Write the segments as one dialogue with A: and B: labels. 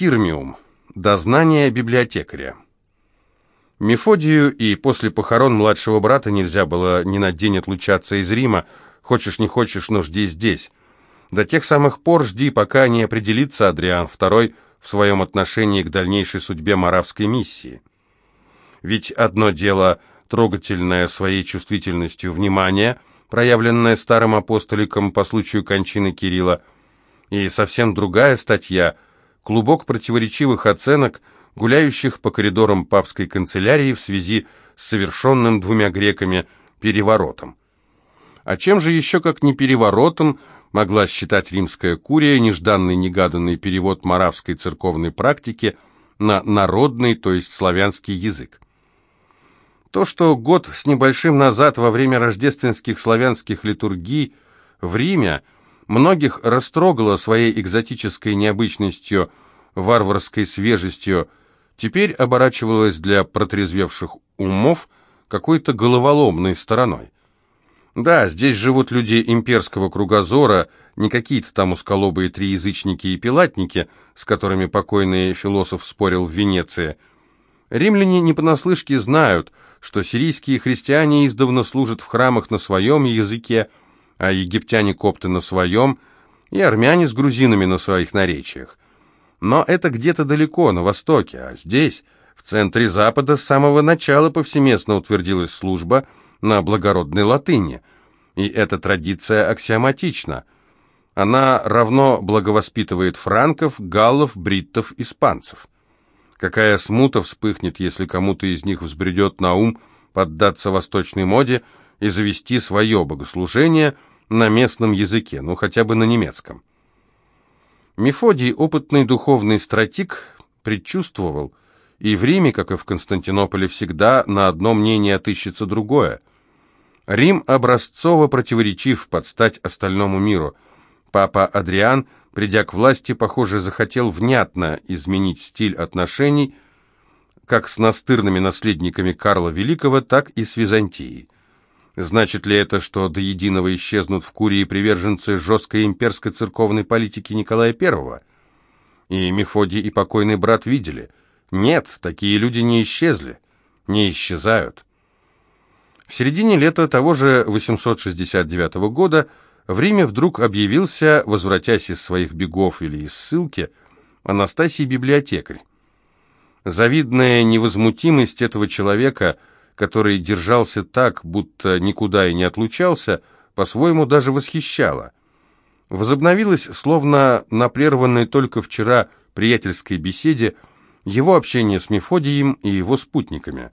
A: Сирмиум. Дознание библиотекаря. Мефодию и после похорон младшего брата нельзя было ни на день отлучаться из Рима, хочешь не хочешь, но жди здесь. До тех самых пор жди, пока не определится Адриан II в своем отношении к дальнейшей судьбе маравской миссии. Ведь одно дело трогательное своей чувствительностью внимание, проявленное старым апостоликом по случаю кончины Кирилла, и совсем другая статья – клубок противоречивых оценок, гуляющих по коридорам папской канцелярии в связи с совершенным двумя греками переворотом. А чем же еще, как не переворотом, могла считать римская курия нежданный негаданный перевод маравской церковной практики на народный, то есть славянский язык? То, что год с небольшим назад во время рождественских славянских литургий в Риме многих растрогало своей экзотической необычностью, варварской свежестью, теперь оборачивалось для протрезвевших умов какой-то головоломной стороной. Да, здесь живут люди имперского кругозора, не какие-то там усколобые триязычники и пилатники, с которыми покойный философ спорил в Венеции. Римляне не понаслышке знают, что сирийские христиане издавна служат в храмах на своем языке, а египтяне-копты на своем, и армяне с грузинами на своих наречиях. Но это где-то далеко, на востоке, а здесь, в центре Запада, с самого начала повсеместно утвердилась служба на благородной латыни. И эта традиция аксиоматична. Она равно благовоспитывает франков, галлов, бриттов, испанцев. Какая смута вспыхнет, если кому-то из них взбредет на ум поддаться восточной моде и завести свое богослужение – на местном языке, ну хотя бы на немецком. Мефодий, опытный духовный стратик, предчувствовал, и в Риме, как и в Константинополе, всегда на одно мнение отыщется другое. Рим образцово противоречив под стать остальному миру. Папа Адриан, придя к власти, похоже, захотел внятно изменить стиль отношений как с настырными наследниками Карла Великого, так и с Византией. Значит ли это, что до единого исчезнут в Курии приверженцы жесткой имперской церковной политики Николая I? И Мефодий и покойный брат видели. Нет, такие люди не исчезли, не исчезают. В середине лета того же 869 года в Риме вдруг объявился, возвратясь из своих бегов или из ссылки, Анастасий библиотекарь. Завидная невозмутимость этого человека – который держался так, будто никуда и не отлучался, по-своему даже восхищала. Возобновилась, словно на прерванной только вчера приятельской беседе, его общение с Мефодием и его спутниками.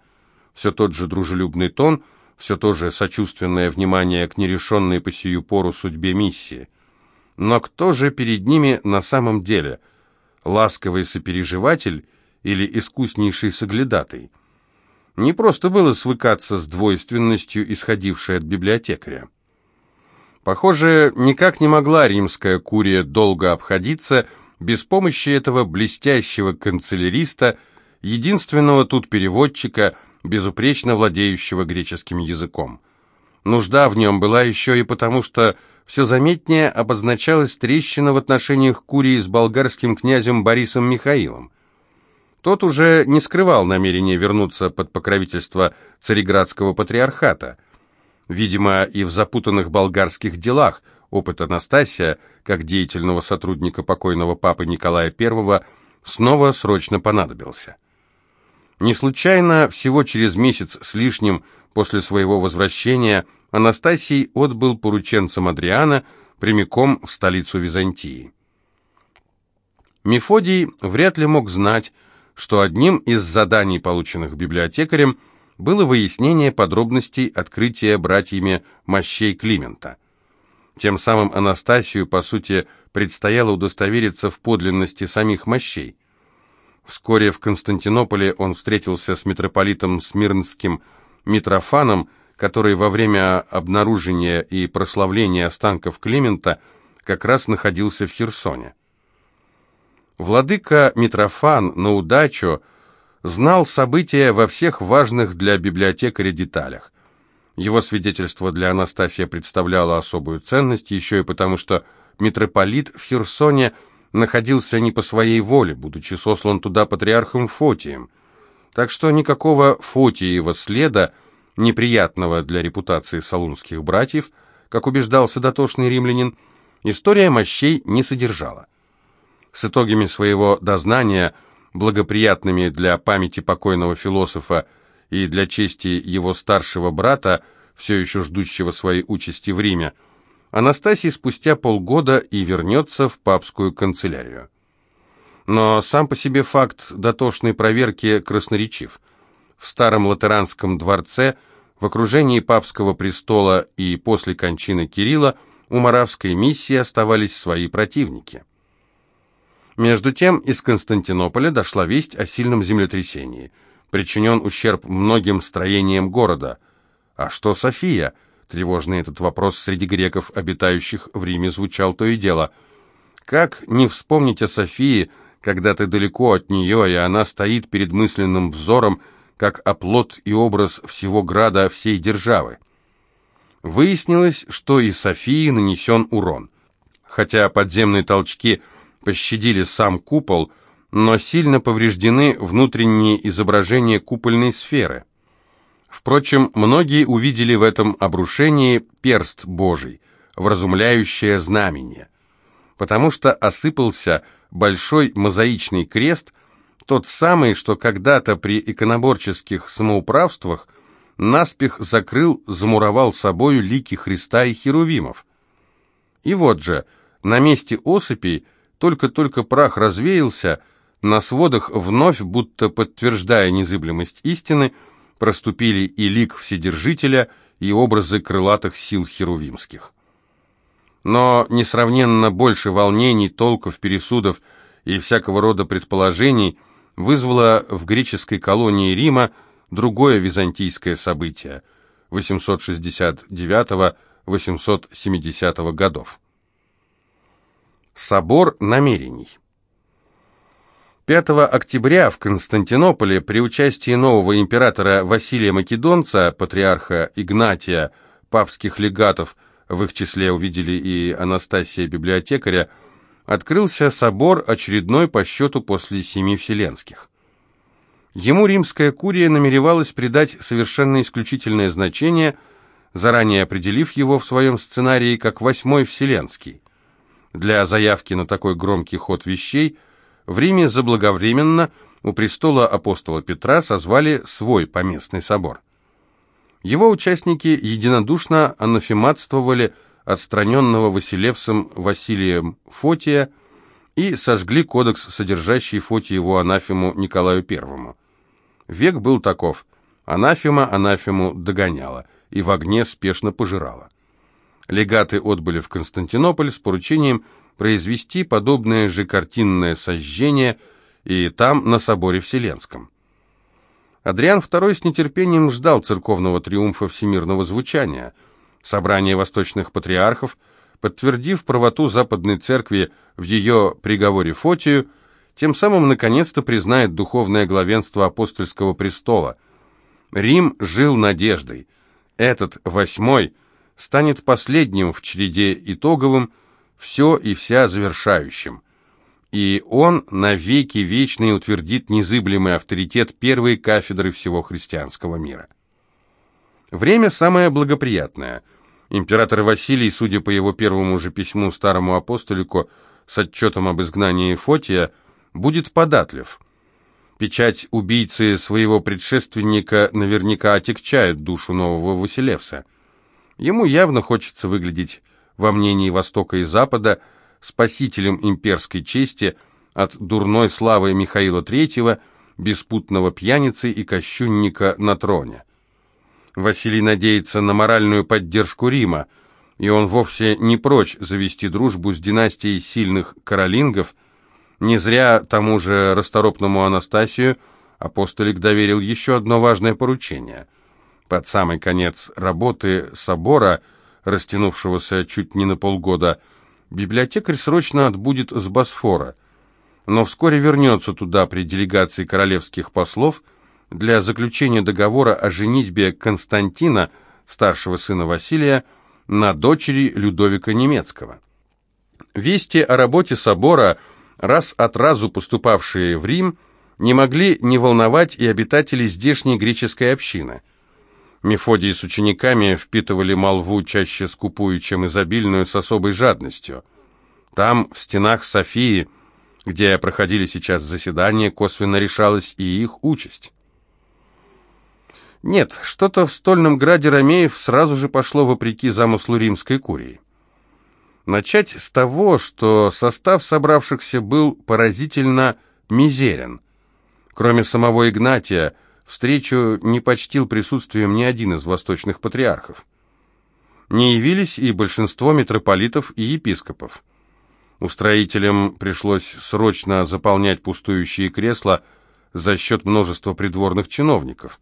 A: Все тот же дружелюбный тон, все то же сочувственное внимание к нерешенной по сию пору судьбе миссии. Но кто же перед ними на самом деле? Ласковый сопереживатель или искуснейший соглядатый? Не просто было свыкаться с двойственностью, исходившей от библиотекаря. Похоже, никак не могла римская курия долго обходиться без помощи этого блестящего канцеляриста, единственного тут переводчика, безупречно владеющего греческим языком. Нужда в нем была еще и потому, что все заметнее обозначалась трещина в отношениях Курии с болгарским князем Борисом Михаилом. Тот уже не скрывал намерения вернуться под покровительство цареградского патриархата. Видимо, и в запутанных болгарских делах опыт Анастасия, как деятельного сотрудника покойного папы Николая I, снова срочно понадобился. Не случайно, всего через месяц с лишним после своего возвращения, Анастасий отбыл порученцем Адриана прямиком в столицу Византии. Мефодий вряд ли мог знать, что одним из заданий, полученных библиотекарем, было выяснение подробностей открытия братьями мощей Климента. Тем самым Анастасию, по сути, предстояло удостовериться в подлинности самих мощей. Вскоре в Константинополе он встретился с митрополитом Смирнским Митрофаном, который во время обнаружения и прославления останков Климента как раз находился в Херсоне. Владыка Митрофан на удачу знал события во всех важных для библиотекаря деталях. Его свидетельство для Анастасия представляло особую ценность, еще и потому, что митрополит в Херсоне находился не по своей воле, будучи сослан туда патриархом Фотием. Так что никакого Фотиева следа, неприятного для репутации салунских братьев, как убеждался дотошный римлянин, история мощей не содержала. С итогами своего дознания, благоприятными для памяти покойного философа и для чести его старшего брата, все еще ждущего своей участи в Риме, Анастасий спустя полгода и вернется в папскую канцелярию. Но сам по себе факт дотошной проверки красноречив. В старом латеранском дворце, в окружении папского престола и после кончины Кирилла у моравской миссии оставались свои противники. Между тем из Константинополя дошла весть о сильном землетрясении. Причинен ущерб многим строениям города. А что София – Тревожный этот вопрос среди греков, обитающих в Риме, звучал то и дело. Как не вспомнить о Софии, когда ты далеко от нее, и она стоит перед мысленным взором, как оплот и образ всего града всей державы? Выяснилось, что и Софии нанесен урон. Хотя подземные толчки пощадили сам купол, но сильно повреждены внутренние изображения купольной сферы. Впрочем, многие увидели в этом обрушении перст Божий, вразумляющее знамение, потому что осыпался большой мозаичный крест, тот самый, что когда-то при иконоборческих самоуправствах наспех закрыл, замуровал собою лики Христа и Херувимов. И вот же, на месте осыпей только-только прах развеялся, на сводах вновь, будто подтверждая незыблемость истины, проступили и лик Вседержителя, и образы крылатых сил херувимских. Но несравненно больше волнений, толков, пересудов и всякого рода предположений вызвало в греческой колонии Рима другое византийское событие 869-870 годов. Собор намерений 5 октября в Константинополе при участии нового императора Василия Македонца, патриарха Игнатия, папских легатов, в их числе увидели и Анастасия Библиотекаря, открылся собор, очередной по счету после Семи Вселенских. Ему римская курия намеревалась придать совершенно исключительное значение, заранее определив его в своем сценарии как Восьмой Вселенский. Для заявки на такой громкий ход вещей – в Риме заблаговременно у престола апостола Петра созвали свой поместный собор. Его участники единодушно анафематствовали отстраненного Василевсом Василием Фотия и сожгли кодекс, содержащий Фотиеву анафему Николаю I. Век был таков. Анафема анафему догоняла и в огне спешно пожирала. Легаты отбыли в Константинополь с поручением произвести подобное же картинное сожжение и там, на соборе Вселенском. Адриан II с нетерпением ждал церковного триумфа всемирного звучания. Собрание восточных патриархов, подтвердив правоту Западной Церкви в ее приговоре Фотию, тем самым наконец-то признает духовное главенство апостольского престола. Рим жил надеждой. Этот восьмой станет последним в череде итоговым, все и вся завершающим. И он навеки вечный утвердит незыблемый авторитет первой кафедры всего христианского мира. Время самое благоприятное. Император Василий, судя по его первому же письму старому апостолику с отчетом об изгнании Фотия, будет податлив. Печать убийцы своего предшественника наверняка отягчает душу нового Василевса. Ему явно хочется выглядеть во мнении Востока и Запада, спасителем имперской чести от дурной славы Михаила III, беспутного пьяницы и кощунника на троне. Василий надеется на моральную поддержку Рима, и он вовсе не прочь завести дружбу с династией сильных каролингов. Не зря тому же расторопному Анастасию апостолик доверил еще одно важное поручение. Под самый конец работы собора – растянувшегося чуть не на полгода, библиотекарь срочно отбудет с Босфора, но вскоре вернется туда при делегации королевских послов для заключения договора о женитьбе Константина, старшего сына Василия, на дочери Людовика Немецкого. Вести о работе собора раз от разу поступавшие в Рим, не могли не волновать и обитателей здешней греческой общины. Мефодий с учениками впитывали молву чаще скупую, чем изобильную, с особой жадностью. Там, в стенах Софии, где проходили сейчас заседания, косвенно решалась и их участь. Нет, что-то в стольном граде Ромеев сразу же пошло вопреки замыслу римской курии. Начать с того, что состав собравшихся был поразительно мизерен. Кроме самого Игнатия, встречу не почтил присутствием ни один из восточных патриархов. Не явились и большинство митрополитов и епископов. Устроителям пришлось срочно заполнять пустующие кресла за счет множества придворных чиновников.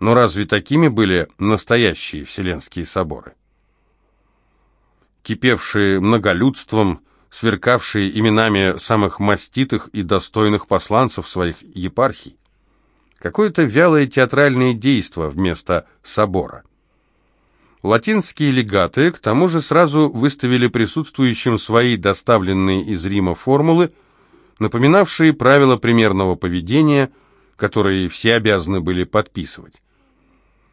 A: Но разве такими были настоящие Вселенские соборы? Кипевшие многолюдством, сверкавшие именами самых маститых и достойных посланцев своих епархий. Какое-то вялое театральное действо вместо собора. Латинские легаты к тому же сразу выставили присутствующим свои доставленные из Рима формулы, напоминавшие правила примерного поведения, которые все обязаны были подписывать.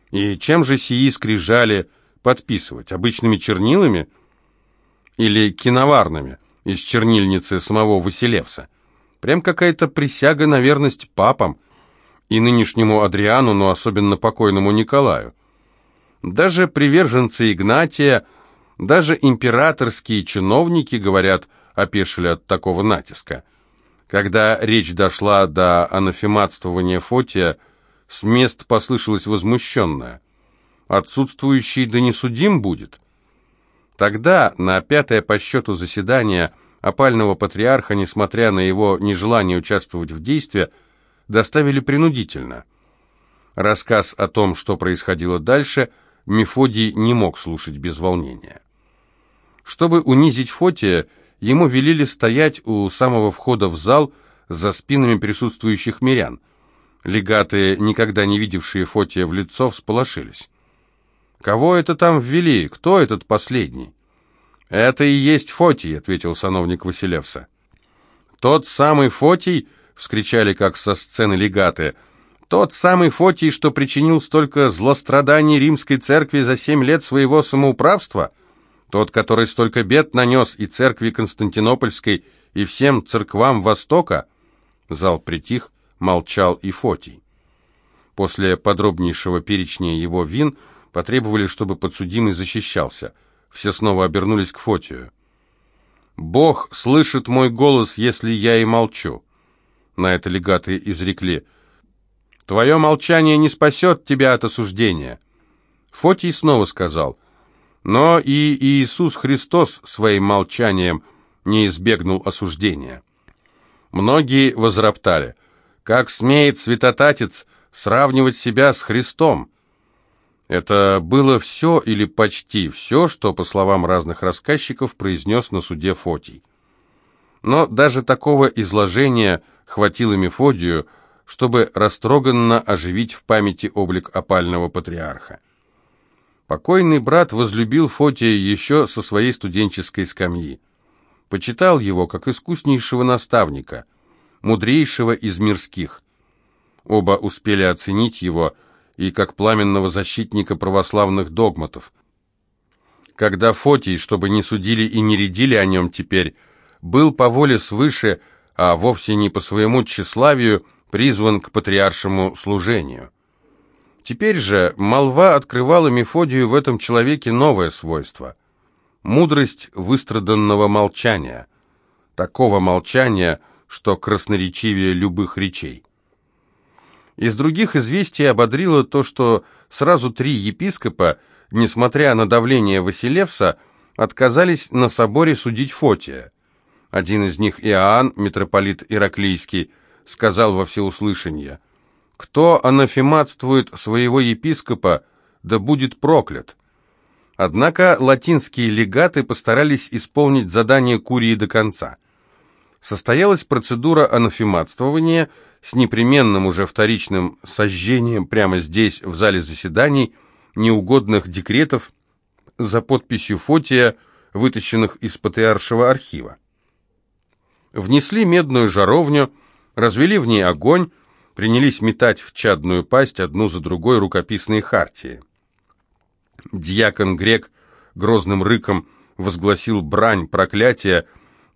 A: И чем же сии скрижали подписывать? Обычными чернилами или киноварными из чернильницы самого Василевса? Прям какая-то присяга на верность папам и нынешнему Адриану, но особенно покойному Николаю. Даже приверженцы Игнатия, даже императорские чиновники, говорят, опешили от такого натиска. Когда речь дошла до анафематствования Фотия, с мест послышалось возмущенное. «Отсутствующий да не судим будет». Тогда, на пятое по счету заседание опального патриарха, несмотря на его нежелание участвовать в действии, доставили принудительно. Рассказ о том, что происходило дальше, Мефодий не мог слушать без волнения. Чтобы унизить Фотия, ему велели стоять у самого входа в зал за спинами присутствующих мирян. Легаты, никогда не видевшие Фотия в лицо, всполошились. «Кого это там ввели? Кто этот последний?» «Это и есть Фотий», — ответил сановник Василевса. «Тот самый Фотий?» — вскричали, как со сцены легаты. «Тот самый Фотий, что причинил столько злостраданий римской церкви за семь лет своего самоуправства? Тот, который столько бед нанес и церкви Константинопольской, и всем церквам Востока?» Зал притих, молчал и Фотий. После подробнейшего перечня его вин потребовали, чтобы подсудимый защищался. Все снова обернулись к Фотию. «Бог слышит мой голос, если я и молчу». На это легаты изрекли. «Твое молчание не спасет тебя от осуждения». Фотий снова сказал. «Но и Иисус Христос своим молчанием не избегнул осуждения». Многие возроптали. Как смеет святотатец сравнивать себя с Христом? Это было все или почти все, что, по словам разных рассказчиков, произнес на суде Фотий. Но даже такого изложения хватило Мефодию, чтобы растроганно оживить в памяти облик опального патриарха. Покойный брат возлюбил Фотия еще со своей студенческой скамьи. Почитал его как искуснейшего наставника – мудрейшего из мирских. Оба успели оценить его и как пламенного защитника православных догматов. Когда Фотий, чтобы не судили и не рядили о нем теперь, был по воле свыше, а вовсе не по своему тщеславию, призван к патриаршему служению. Теперь же молва открывала Мефодию в этом человеке новое свойство – мудрость выстраданного молчания. Такого молчания, что красноречивее любых речей. Из других известий ободрило то, что сразу три епископа, несмотря на давление Василевса, отказались на соборе судить Фотия. Один из них, Иоанн, митрополит Ираклийский, сказал во всеуслышание, «Кто анафематствует своего епископа, да будет проклят». Однако латинские легаты постарались исполнить задание Курии до конца – состоялась процедура анафематствования с непременным уже вторичным сожжением прямо здесь, в зале заседаний, неугодных декретов за подписью Фотия, вытащенных из патриаршего архива. Внесли медную жаровню, развели в ней огонь, принялись метать в чадную пасть одну за другой рукописные хартии. Дьякон Грек грозным рыком возгласил брань проклятия,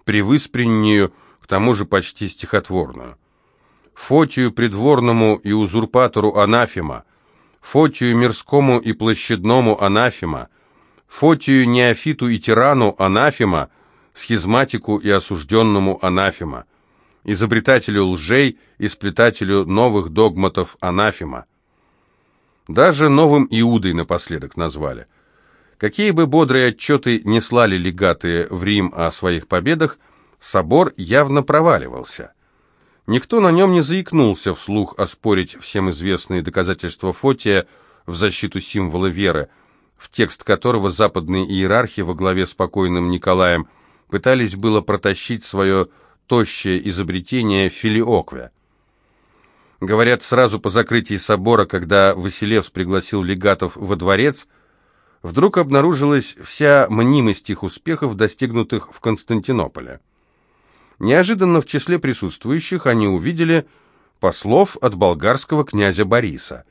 A: превыспреннюю, к тому же почти стихотворную. Фотию придворному и узурпатору анафема, Фотию мирскому и площадному анафема, Фотию неофиту и тирану анафема, схизматику и осужденному анафема, изобретателю лжей и сплетателю новых догматов анафема. Даже новым Иудой напоследок назвали. Какие бы бодрые отчеты не слали легаты в Рим о своих победах, собор явно проваливался. Никто на нем не заикнулся вслух оспорить всем известные доказательства Фотия в защиту символа веры, в текст которого западные иерархи во главе с покойным Николаем пытались было протащить свое тощее изобретение филиоквя. Говорят, сразу по закрытии собора, когда Василевс пригласил легатов во дворец, вдруг обнаружилась вся мнимость их успехов, достигнутых в Константинополе. Неожиданно в числе присутствующих они увидели послов от болгарского князя Бориса.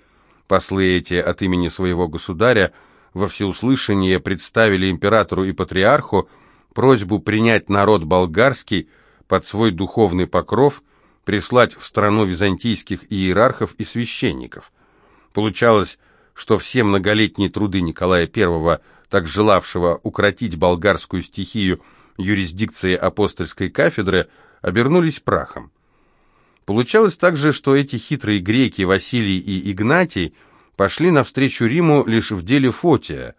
A: Послы эти от имени своего государя во всеуслышание представили императору и патриарху просьбу принять народ болгарский под свой духовный покров, прислать в страну византийских иерархов и священников. Получалось, что все многолетние труды Николая I, так желавшего укротить болгарскую стихию юрисдикции апостольской кафедры, обернулись прахом. Получалось также, что эти хитрые греки Василий и Игнатий пошли навстречу Риму лишь в деле Фотия,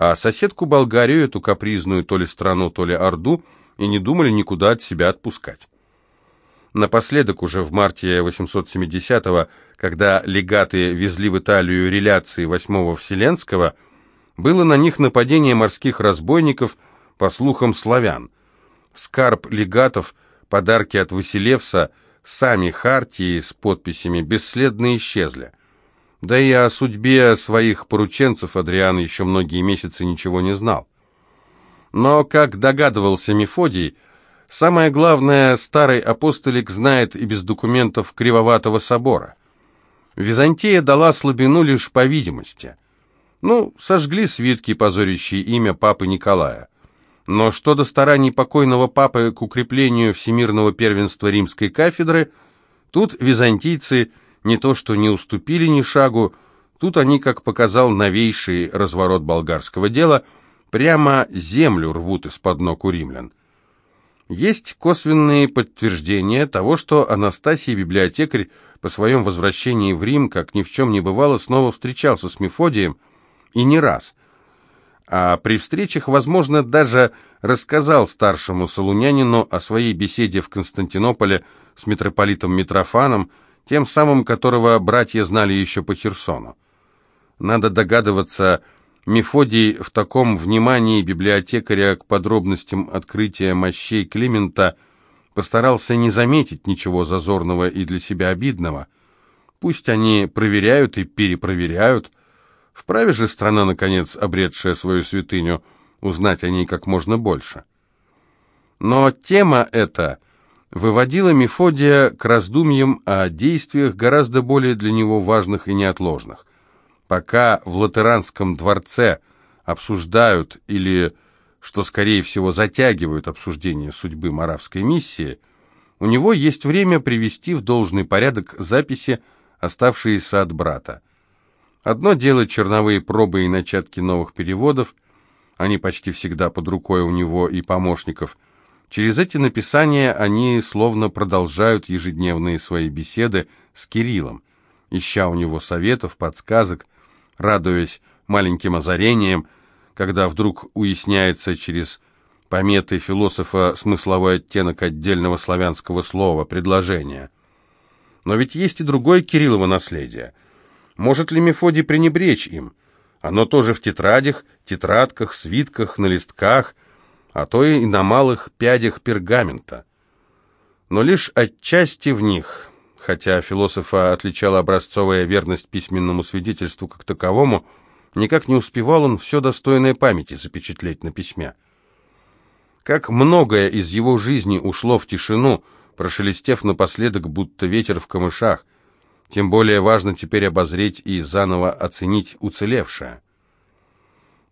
A: а соседку Болгарию, эту капризную то ли страну, то ли Орду, и не думали никуда от себя отпускать. Напоследок, уже в марте 870-го, когда легаты везли в Италию реляции восьмого Вселенского, было на них нападение морских разбойников, по слухам славян. Скарб легатов, подарки от Василевса, сами хартии с подписями бесследно исчезли. Да и о судьбе своих порученцев Адриан еще многие месяцы ничего не знал. Но, как догадывался Мефодий, Самое главное, старый апостолик знает и без документов Кривоватого собора. Византия дала слабину лишь по видимости. Ну, сожгли свитки, позорящие имя папы Николая. Но что до стараний покойного папы к укреплению всемирного первенства римской кафедры, тут византийцы не то что не уступили ни шагу, тут они, как показал новейший разворот болгарского дела, прямо землю рвут из-под ног у римлян. Есть косвенные подтверждения того, что Анастасий, библиотекарь, по своем возвращении в Рим, как ни в чем не бывало, снова встречался с Мефодием, и не раз. А при встречах, возможно, даже рассказал старшему солунянину о своей беседе в Константинополе с митрополитом Митрофаном, тем самым которого братья знали еще по Херсону. Надо догадываться, Мефодий в таком внимании библиотекаря к подробностям открытия мощей Климента постарался не заметить ничего зазорного и для себя обидного. Пусть они проверяют и перепроверяют. Вправе же страна, наконец, обретшая свою святыню, узнать о ней как можно больше. Но тема эта выводила Мефодия к раздумьям о действиях гораздо более для него важных и неотложных. Пока в Латеранском дворце обсуждают или, что скорее всего, затягивают обсуждение судьбы маравской миссии, у него есть время привести в должный порядок записи, оставшиеся от брата. Одно дело черновые пробы и начатки новых переводов, они почти всегда под рукой у него и помощников. Через эти написания они словно продолжают ежедневные свои беседы с Кириллом, ища у него советов, подсказок, радуясь маленьким озарениям, когда вдруг уясняется через пометы философа смысловой оттенок отдельного славянского слова, предложения. Но ведь есть и другое Кириллово наследие. Может ли Мефодий пренебречь им? Оно тоже в тетрадях, тетрадках, свитках, на листках, а то и на малых пядях пергамента. Но лишь отчасти в них – Хотя философа отличала образцовая верность письменному свидетельству как таковому, никак не успевал он все достойное памяти запечатлеть на письме. Как многое из его жизни ушло в тишину, прошелестев напоследок, будто ветер в камышах. Тем более важно теперь обозреть и заново оценить уцелевшее.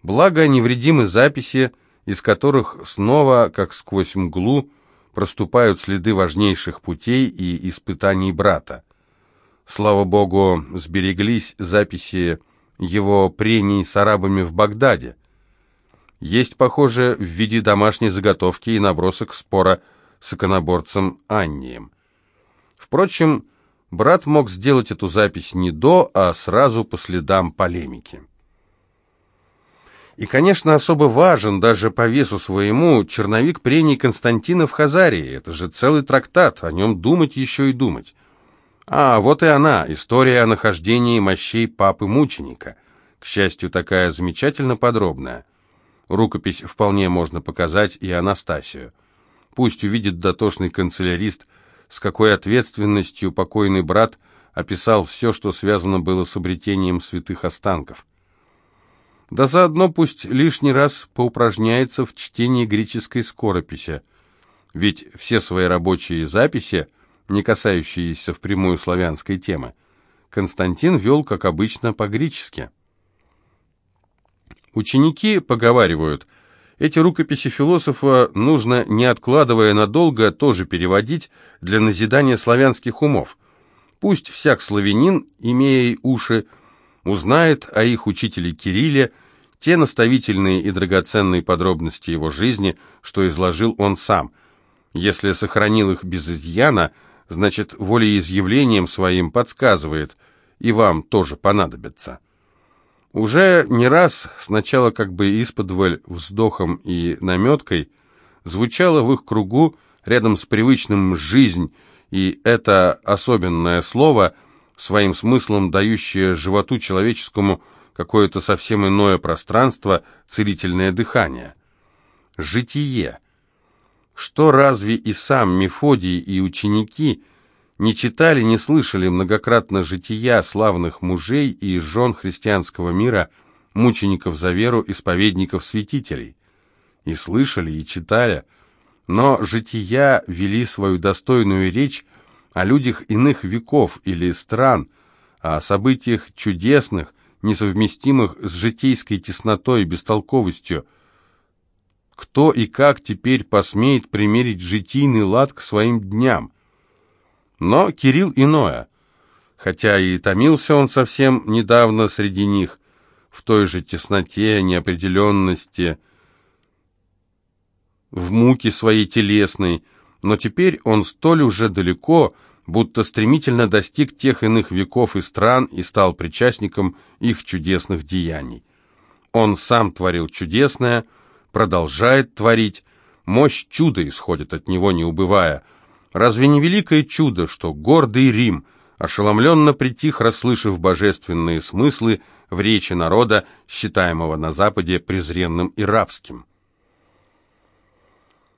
A: Благо, невредимы записи, из которых снова, как сквозь мглу, проступают следы важнейших путей и испытаний брата. Слава богу, сбереглись записи его прений с арабами в Багдаде. Есть, похоже, в виде домашней заготовки и набросок спора с иконоборцем Аннием. Впрочем, брат мог сделать эту запись не до, а сразу по следам полемики. И, конечно, особо важен даже по весу своему черновик прений Константина в Хазарии. Это же целый трактат, о нем думать еще и думать. А, вот и она, история о нахождении мощей папы-мученика. К счастью, такая замечательно подробная. Рукопись вполне можно показать и Анастасию. Пусть увидит дотошный канцелярист, с какой ответственностью покойный брат описал все, что связано было с обретением святых останков. Да заодно пусть лишний раз поупражняется в чтении греческой скорописи, ведь все свои рабочие записи, не касающиеся впрямую славянской темы, Константин вел, как обычно, по-гречески. Ученики поговаривают, эти рукописи философа нужно, не откладывая надолго, тоже переводить для назидания славянских умов. Пусть всяк славянин, имея уши, узнает о их учителе Кирилле те наставительные и драгоценные подробности его жизни, что изложил он сам. Если сохранил их без изъяна, значит, волеизъявлением своим подсказывает, и вам тоже понадобится. Уже не раз, сначала как бы исподволь вздохом и наметкой, звучало в их кругу рядом с привычным «жизнь», и это особенное слово – своим смыслом дающее животу человеческому какое-то совсем иное пространство, целительное дыхание. Житие. Что разве и сам Мефодий и ученики не читали, не слышали многократно жития славных мужей и жен христианского мира, мучеников за веру, исповедников, святителей? И слышали, и читали, но жития вели свою достойную речь о людях иных веков или стран, о событиях чудесных, несовместимых с житейской теснотой и бестолковостью. Кто и как теперь посмеет примерить житийный лад к своим дням? Но Кирилл иное. Хотя и томился он совсем недавно среди них, в той же тесноте, неопределенности, в муке своей телесной, но теперь он столь уже далеко, будто стремительно достиг тех иных веков и стран и стал причастником их чудесных деяний. Он сам творил чудесное, продолжает творить, мощь чуда исходит от него, не убывая. Разве не великое чудо, что гордый Рим ошеломленно притих, расслышав божественные смыслы в речи народа, считаемого на Западе презренным и рабским?